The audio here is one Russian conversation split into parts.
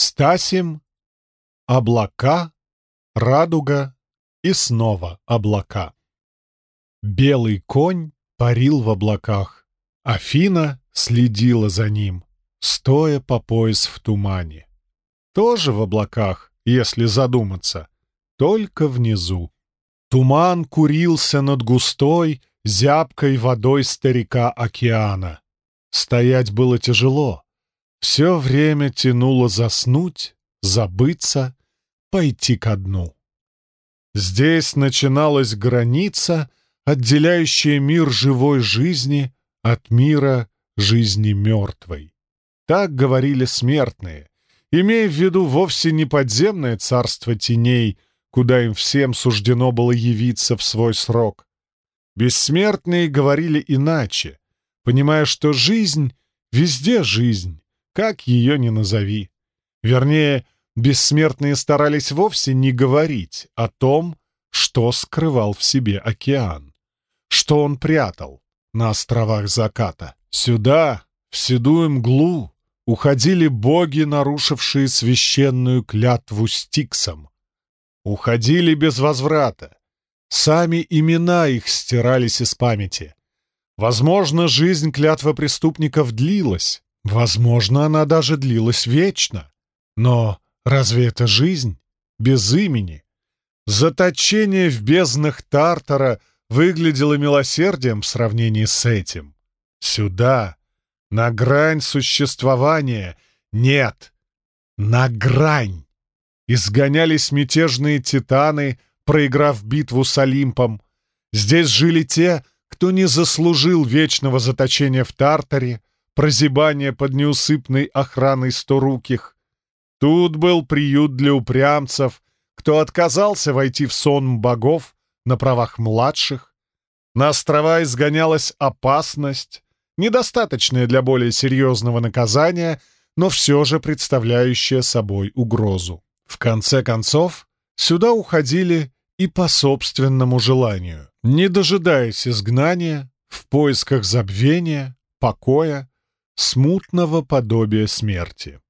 Стасим, облака, радуга и снова облака. Белый конь парил в облаках. Афина следила за ним, стоя по пояс в тумане. Тоже в облаках, если задуматься, только внизу. Туман курился над густой, зябкой водой старика океана. Стоять было тяжело. Все время тянуло заснуть, забыться, пойти ко дну. Здесь начиналась граница, отделяющая мир живой жизни от мира жизни мертвой. Так говорили смертные, имея в виду вовсе не подземное царство теней, куда им всем суждено было явиться в свой срок. Бессмертные говорили иначе, понимая, что жизнь везде жизнь, как ее ни назови. Вернее, бессмертные старались вовсе не говорить о том, что скрывал в себе океан, что он прятал на островах заката. Сюда, в седую мглу, уходили боги, нарушившие священную клятву Стиксом. Уходили без возврата. Сами имена их стирались из памяти. Возможно, жизнь клятва преступников длилась. Возможно, она даже длилась вечно. Но разве это жизнь? Без имени. Заточение в безднах Тартара выглядело милосердием в сравнении с этим. Сюда, на грань существования, нет, на грань. Изгонялись мятежные титаны, проиграв битву с Олимпом. Здесь жили те, кто не заслужил вечного заточения в Тартаре, прозябания под неусыпной охраной сторуких. Тут был приют для упрямцев, кто отказался войти в сон богов на правах младших. На острова изгонялась опасность, недостаточная для более серьезного наказания, но все же представляющая собой угрозу. В конце концов, сюда уходили и по собственному желанию, не дожидаясь изгнания, в поисках забвения, покоя, смутного подобия смерти.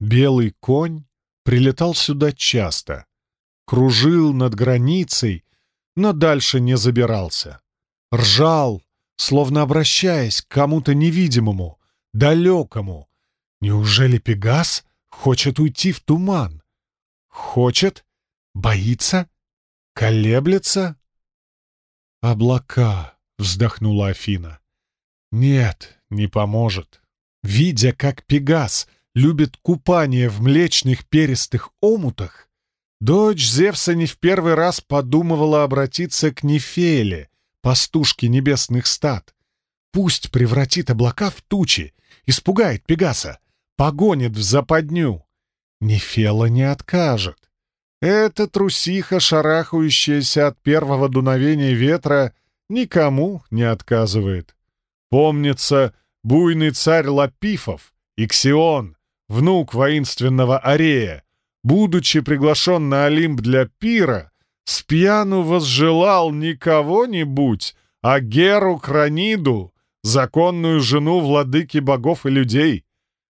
Белый конь прилетал сюда часто, кружил над границей, но дальше не забирался. Ржал, словно обращаясь к кому-то невидимому, далекому. Неужели Пегас хочет уйти в туман? Хочет? Боится? Колеблется? «Облака!» — вздохнула Афина. «Нет, не поможет. Видя, как Пегас любит купание в млечных перистых омутах, дочь Зевса не в первый раз подумывала обратиться к Нефеле, пастушке небесных стад. Пусть превратит облака в тучи, испугает Пегаса, погонит в западню. Нефела не откажет. Эта трусиха, шарахающаяся от первого дуновения ветра, никому не отказывает. Помнится, буйный царь Лапифов, Иксион, внук воинственного Арея, будучи приглашен на Олимп для пира, спьяну возжелал не кого-нибудь, а Геру Краниду, законную жену владыки богов и людей.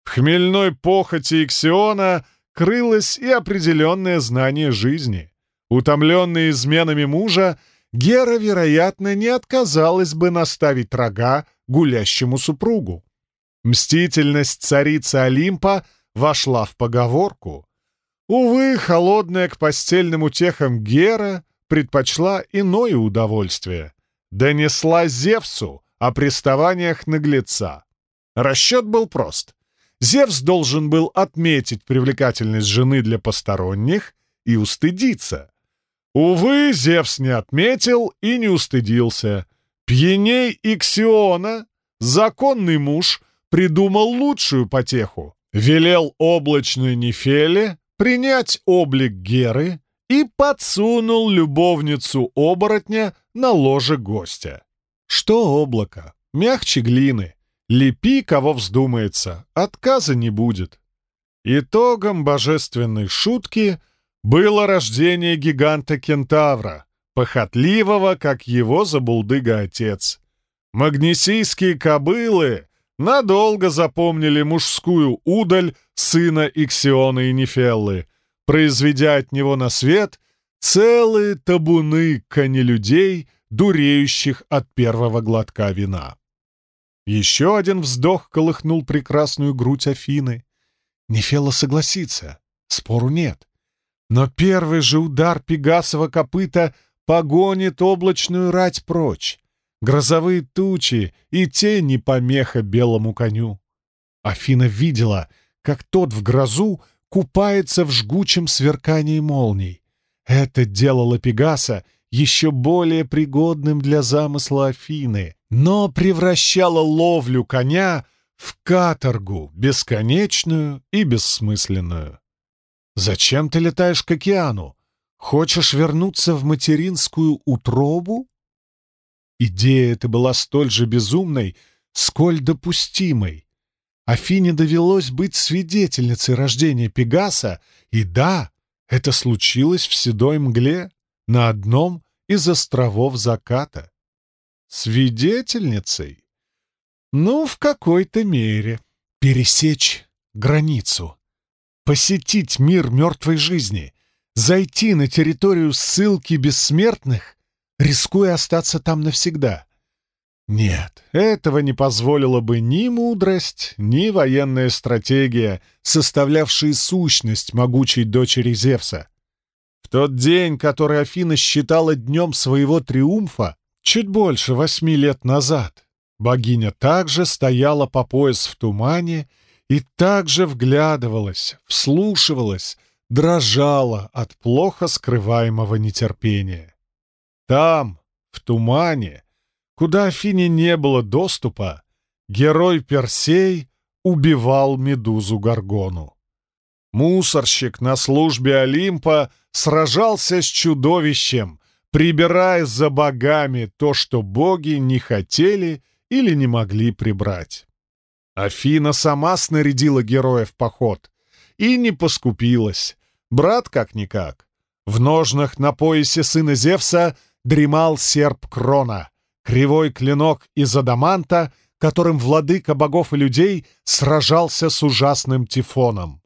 В хмельной похоти Иксиона — крылось и определенное знание жизни. Утомленная изменами мужа, Гера, вероятно, не отказалась бы наставить рога гулящему супругу. Мстительность царицы Олимпа вошла в поговорку. Увы, холодная к постельным утехам Гера предпочла иное удовольствие. Донесла Зевсу о приставаниях наглеца. Расчет был прост. Зевс должен был отметить привлекательность жены для посторонних и устыдиться. Увы, Зевс не отметил и не устыдился. Пьяней Иксиона, законный муж, придумал лучшую потеху. Велел облачной Нефеле принять облик Геры и подсунул любовницу оборотня на ложе гостя. Что облако? Мягче глины. Лепи, кого вздумается, отказа не будет. Итогом божественной шутки было рождение гиганта-кентавра, похотливого, как его забулдыга отец. Магнесийские кобылы надолго запомнили мужскую удаль сына Иксиона и Нефеллы, произведя от него на свет целые табуны конелюдей, дуреющих от первого глотка вина. Еще один вздох колыхнул прекрасную грудь Афины. Нефела согласится, спору нет. Но первый же удар Пегасова копыта погонит облачную рать прочь. Грозовые тучи и тени помеха белому коню. Афина видела, как тот в грозу купается в жгучем сверкании молний. Это делало Пегаса еще более пригодным для замысла Афины, но превращало ловлю коня в каторгу, бесконечную и бессмысленную. «Зачем ты летаешь к океану? Хочешь вернуться в материнскую утробу?» Идея эта была столь же безумной, сколь допустимой. Афине довелось быть свидетельницей рождения Пегаса, и да, это случилось в седой мгле на одном из островов заката. Свидетельницей? Ну, в какой-то мере. Пересечь границу. Посетить мир мертвой жизни. Зайти на территорию ссылки бессмертных рискуя остаться там навсегда. Нет, этого не позволила бы ни мудрость, ни военная стратегия, составлявшие сущность могучей дочери Зевса. В тот день, который Афина считала днем своего триумфа, чуть больше восьми лет назад, богиня также стояла по пояс в тумане и также вглядывалась, вслушивалась, дрожала от плохо скрываемого нетерпения. Там, в тумане, куда Афине не было доступа, герой Персей убивал медузу Гаргону. Мусорщик на службе Олимпа сражался с чудовищем, прибирая за богами то, что боги не хотели или не могли прибрать. Афина сама снарядила героя в поход и не поскупилась. Брат как-никак. В ножнах на поясе сына Зевса — дремал серп Крона, кривой клинок из адаманта, которым владыка богов и людей сражался с ужасным тифоном.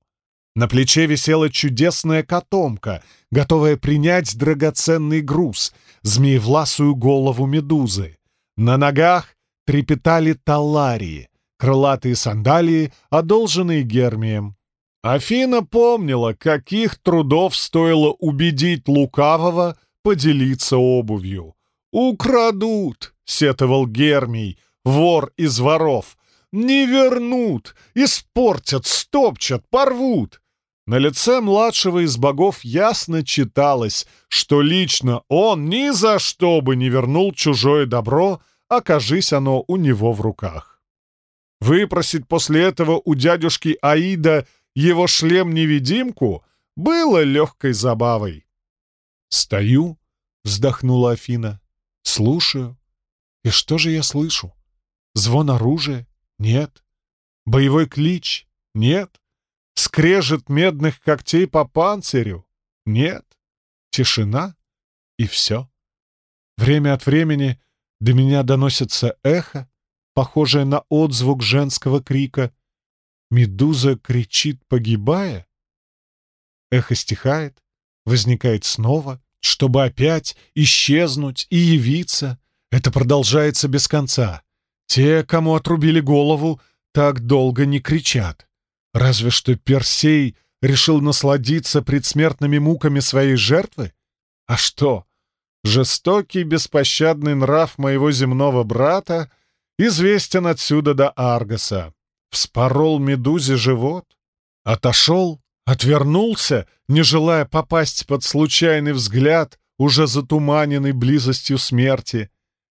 На плече висела чудесная котомка, готовая принять драгоценный груз, змеевласую голову медузы. На ногах трепетали таларии, крылатые сандалии, одолженные Гермием. Афина помнила, каких трудов стоило убедить лукавого поделиться обувью. «Украдут!» — сетовал Гермий, вор из воров. «Не вернут! Испортят, стопчат, порвут!» На лице младшего из богов ясно читалось, что лично он ни за что бы не вернул чужое добро, окажись оно у него в руках. Выпросить после этого у дядюшки Аида его шлем-невидимку было легкой забавой. «Стою», — вздохнула Афина, — «слушаю. И что же я слышу? Звон оружия? Нет. Боевой клич? Нет. Скрежет медных когтей по панцирю? Нет. Тишина? И все. Время от времени до меня доносится эхо, похожее на отзвук женского крика. Медуза кричит, погибая. Эхо стихает, возникает снова, чтобы опять исчезнуть и явиться. Это продолжается без конца. Те, кому отрубили голову, так долго не кричат. Разве что Персей решил насладиться предсмертными муками своей жертвы? А что? Жестокий, беспощадный нрав моего земного брата известен отсюда до Аргоса. Вспорол медузе живот, отошел Отвернулся, не желая попасть под случайный взгляд, уже затуманенный близостью смерти.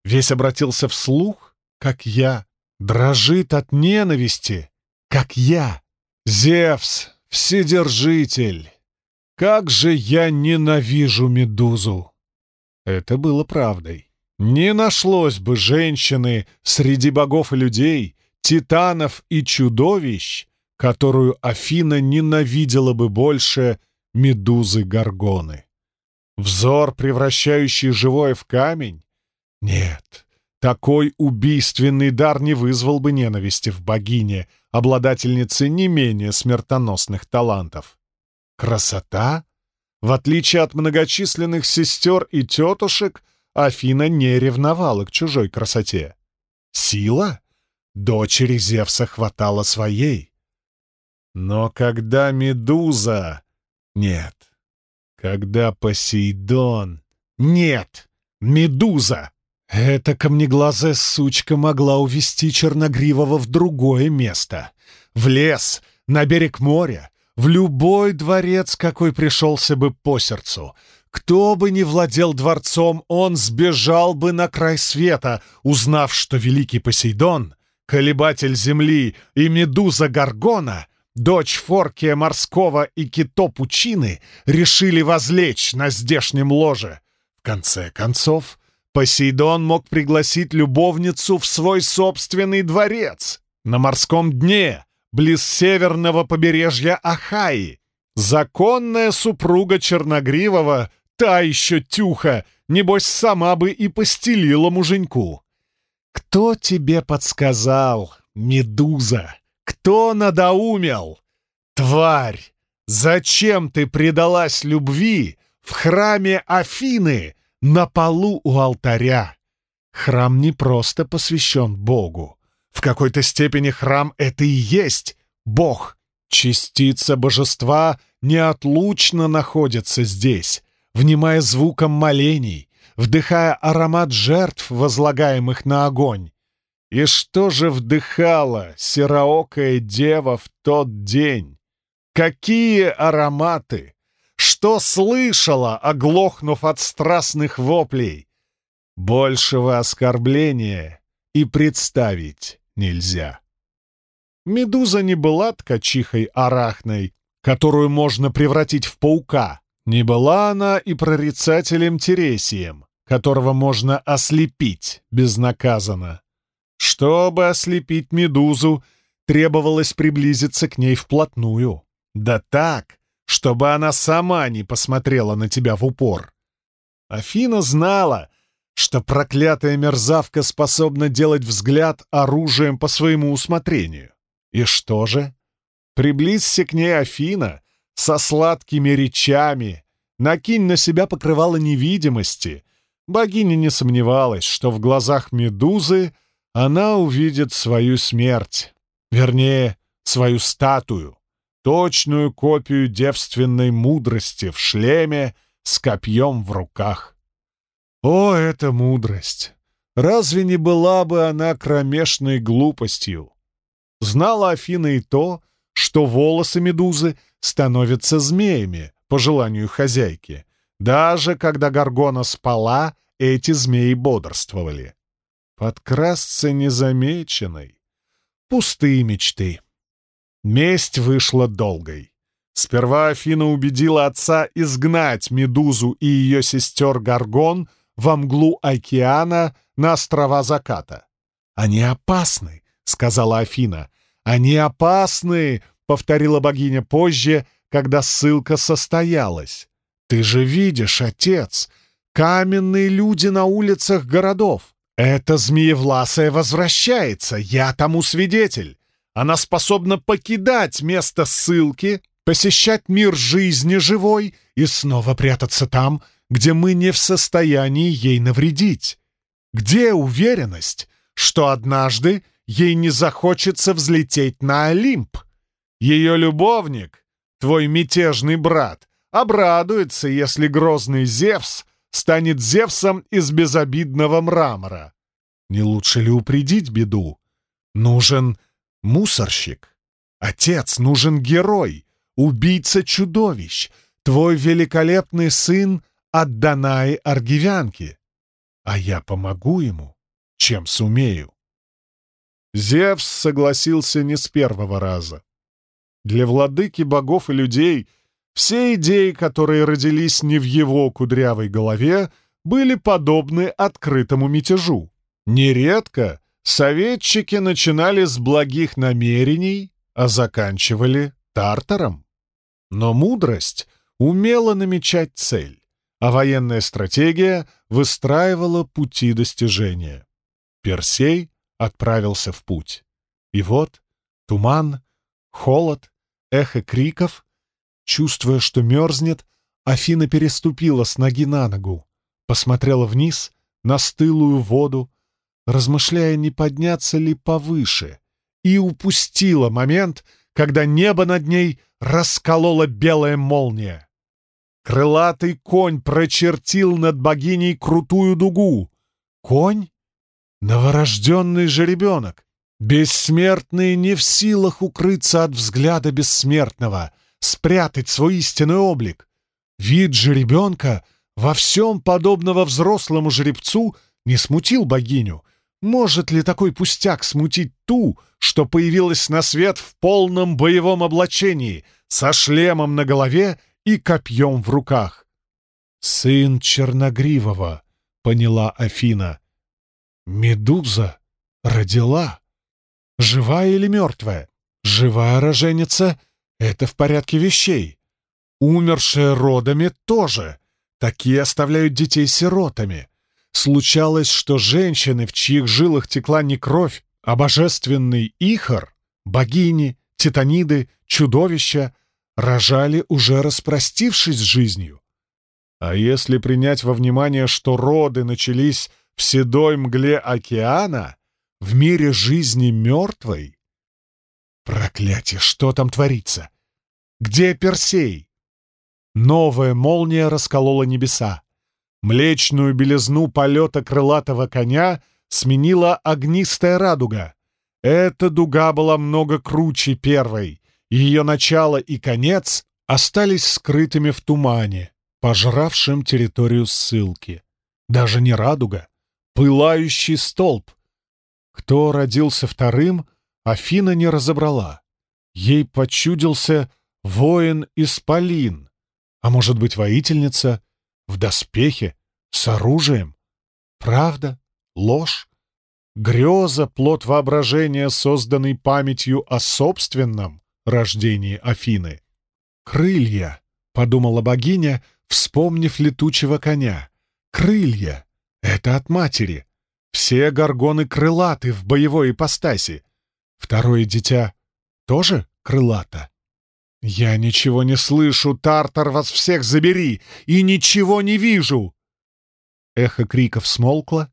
Весь обратился вслух, как я, дрожит от ненависти, как я. Зевс, Вседержитель! Как же я ненавижу Медузу! Это было правдой. Не нашлось бы женщины среди богов и людей, титанов и чудовищ, которую Афина ненавидела бы больше медузы Горгоны. Взор, превращающий живое в камень? Нет, Такой убийственный дар не вызвал бы ненависти в богине, обладательнице не менее смертоносных талантов. Красота? В отличие от многочисленных сестер и тетушек, Афина не ревновала к чужой красоте. Сила? Дочери Зевса хватало своей. Но когда Медуза... Нет. Когда Посейдон... Нет! Медуза! Эта камнеглазая сучка могла увести Черногривого в другое место. В лес, на берег моря, в любой дворец, какой пришелся бы по сердцу. Кто бы ни владел дворцом, он сбежал бы на край света, узнав, что великий Посейдон, колебатель земли и медуза Гаргона, дочь Форкия морского и кито Пучины, решили возлечь на здешнем ложе. В конце концов, Посейдон мог пригласить любовницу в свой собственный дворец на морском дне, близ северного побережья Ахаи. Законная супруга Черногривого, та еще тюха, небось, сама бы и постелила муженьку. Кто тебе подсказал, медуза? Кто надоумел? Тварь! Зачем ты предалась любви в храме Афины, на полу у алтаря. Храм не просто посвящен Богу. В какой-то степени храм — это и есть Бог. Частица божества неотлучно находится здесь, внимая звуком молений, вдыхая аромат жертв, возлагаемых на огонь. И что же вдыхала сероокая дева в тот день? Какие ароматы! Что слышала, оглохнув от страстных воплей? Большего оскорбления и представить нельзя. Медуза не была ткачихой арахной, которую можно превратить в паука. Не была она и прорицателем Тересием, которого можно ослепить безнаказанно. Чтобы ослепить медузу, требовалось приблизиться к ней вплотную. Да так, чтобы она сама не посмотрела на тебя в упор. Афина знала, что проклятая мерзавка способна делать взгляд оружием по своему усмотрению. И что же? Приблизься к ней Афина со сладкими речами, накинь на себя покрывало невидимости. Богиня не сомневалась, что в глазах Медузы она увидит свою смерть, вернее, свою статую точную копию девственной мудрости в шлеме с копьем в руках. О, эта мудрость! Разве не была бы она кромешной глупостью? Знала Афина и то, что волосы медузы становятся змеями, по желанию хозяйки. Даже когда Гаргона спала, эти змеи бодрствовали. Подкрасться незамеченной. Пустые мечты. Месть вышла долгой. Сперва Афина убедила отца изгнать Медузу и ее сестер Гаргон во мглу океана на острова заката. «Они опасны», — сказала Афина. «Они опасны», — повторила богиня позже, когда ссылка состоялась. «Ты же видишь, отец, каменные люди на улицах городов. Это змеевласая возвращается, я тому свидетель. Она способна покидать место ссылки, посещать мир жизни живой и снова прятаться там, где мы не в состоянии ей навредить. Где уверенность, что однажды ей не захочется взлететь на Олимп? Ее любовник, твой мятежный брат, обрадуется, если грозный Зевс станет Зевсом из безобидного мрамора. Не лучше ли упредить беду? Нужен Мусорщик. Отец, нужен герой, убийца чудовищ, твой великолепный сын от Данаи Аргивянки. А я помогу ему, чем сумею. Зевс согласился не с первого раза. Для владыки богов и людей все идеи, которые родились не в его кудрявой голове, были подобны открытому мятежу. Нередко Советчики начинали с благих намерений, а заканчивали тартаром. Но мудрость умела намечать цель, а военная стратегия выстраивала пути достижения. Персей отправился в путь. И вот туман, холод, эхо криков. Чувствуя, что мерзнет, Афина переступила с ноги на ногу, посмотрела вниз на стылую воду, размышляя, не подняться ли повыше, и упустила момент, когда небо над ней расколола белая молния. Крылатый конь прочертил над богиней крутую дугу. Конь? Новорожденный жеребенок. Бессмертный не в силах укрыться от взгляда бессмертного, спрятать свой истинный облик. Вид жеребенка во всем подобного взрослому жеребцу не смутил богиню. Может ли такой пустяк смутить ту, что появилась на свет в полном боевом облачении, со шлемом на голове и копьем в руках? «Сын Черногривого», — поняла Афина. «Медуза родила. Живая или мертвая? Живая роженица — это в порядке вещей. Умершая родами тоже. Такие оставляют детей сиротами. Случалось, что женщины, в чьих жилах текла не кровь, а божественный Ихор, богини, титаниды, чудовища, рожали, уже распростившись с жизнью. А если принять во внимание, что роды начались в седой мгле океана, в мире жизни мертвой? Проклятие, что там творится? Где Персей? Новая молния расколола небеса. Млечную белизну полета крылатого коня сменила огнистая радуга. Эта дуга была много круче первой. Ее начало и конец остались скрытыми в тумане, пожравшем территорию ссылки. Даже не радуга, пылающий столб. Кто родился вторым, Афина не разобрала. Ей почудился воин-исполин, а может быть воительница — в доспехе, с оружием. Правда? Ложь? Греза — плод воображения, созданный памятью о собственном рождении Афины. «Крылья», — подумала богиня, вспомнив летучего коня. «Крылья! Это от матери. Все горгоны крылаты в боевой ипостаси. Второе дитя тоже крылато. «Я ничего не слышу, Тартар, вас всех забери! И ничего не вижу!» Эхо криков смолкло.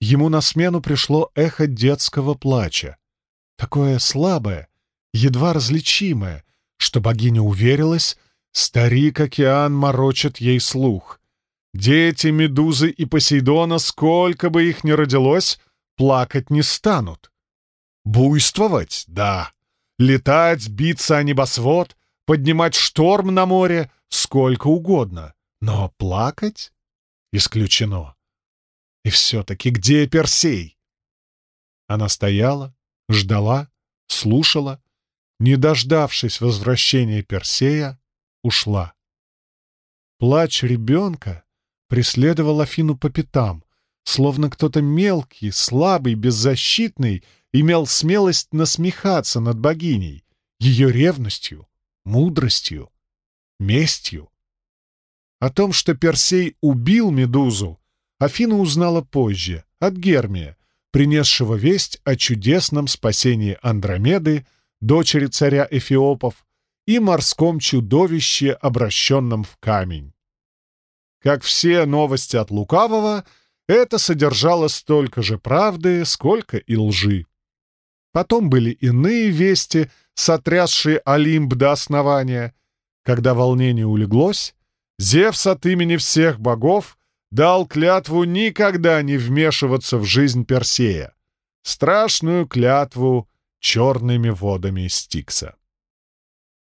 Ему на смену пришло эхо детского плача. Такое слабое, едва различимое, что богиня уверилась, старик-океан морочит ей слух. Дети Медузы и Посейдона, сколько бы их ни родилось, плакать не станут. Буйствовать — да. Летать, биться о небосвод, поднимать шторм на море сколько угодно, но плакать исключено. И все-таки где Персей? Она стояла, ждала, слушала, не дождавшись возвращения Персея, ушла. Плач ребенка преследовал Афину по пятам, словно кто-то мелкий, слабый, беззащитный имел смелость насмехаться над богиней, ее ревностью, мудростью, местью. О том, что Персей убил Медузу, Афина узнала позже, от Гермия, принесшего весть о чудесном спасении Андромеды, дочери царя Эфиопов, и морском чудовище, обращенном в камень. Как все новости от лукавого, это содержало столько же правды, сколько и лжи. Потом были иные вести, сотрясшие Олимп до основания. Когда волнение улеглось, Зевс от имени всех богов дал клятву никогда не вмешиваться в жизнь Персея. Страшную клятву черными водами Стикса.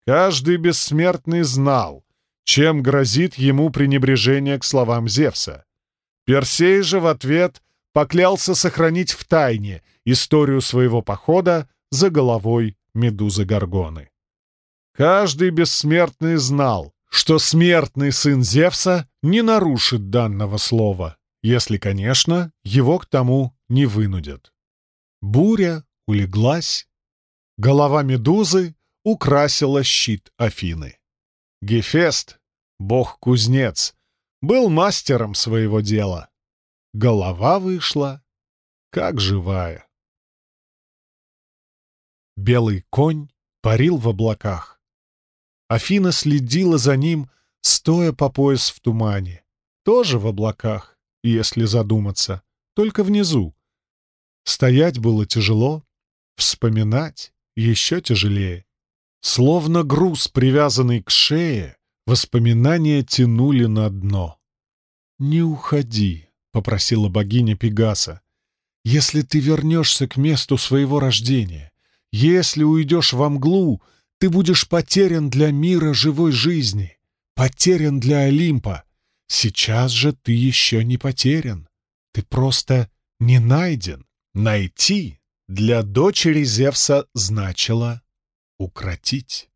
Каждый бессмертный знал, чем грозит ему пренебрежение к словам Зевса. Персей же в ответ поклялся сохранить в тайне историю своего похода за головой Медузы Горгоны. Каждый бессмертный знал, что смертный сын Зевса не нарушит данного слова, если, конечно, его к тому не вынудят. Буря улеглась, голова Медузы украсила щит Афины. Гефест, бог-кузнец, был мастером своего дела. Голова вышла как живая. Белый конь парил в облаках. Афина следила за ним, стоя по пояс в тумане. Тоже в облаках, если задуматься, только внизу. Стоять было тяжело, вспоминать еще тяжелее. Словно груз, привязанный к шее, воспоминания тянули на дно. «Не уходи», — попросила богиня Пегаса. «Если ты вернешься к месту своего рождения, если уйдешь во мглу, ты будешь потерян для мира живой жизни, потерян для Олимпа. Сейчас же ты еще не потерян. Ты просто не найден. Найти для дочери Зевса значило укротить.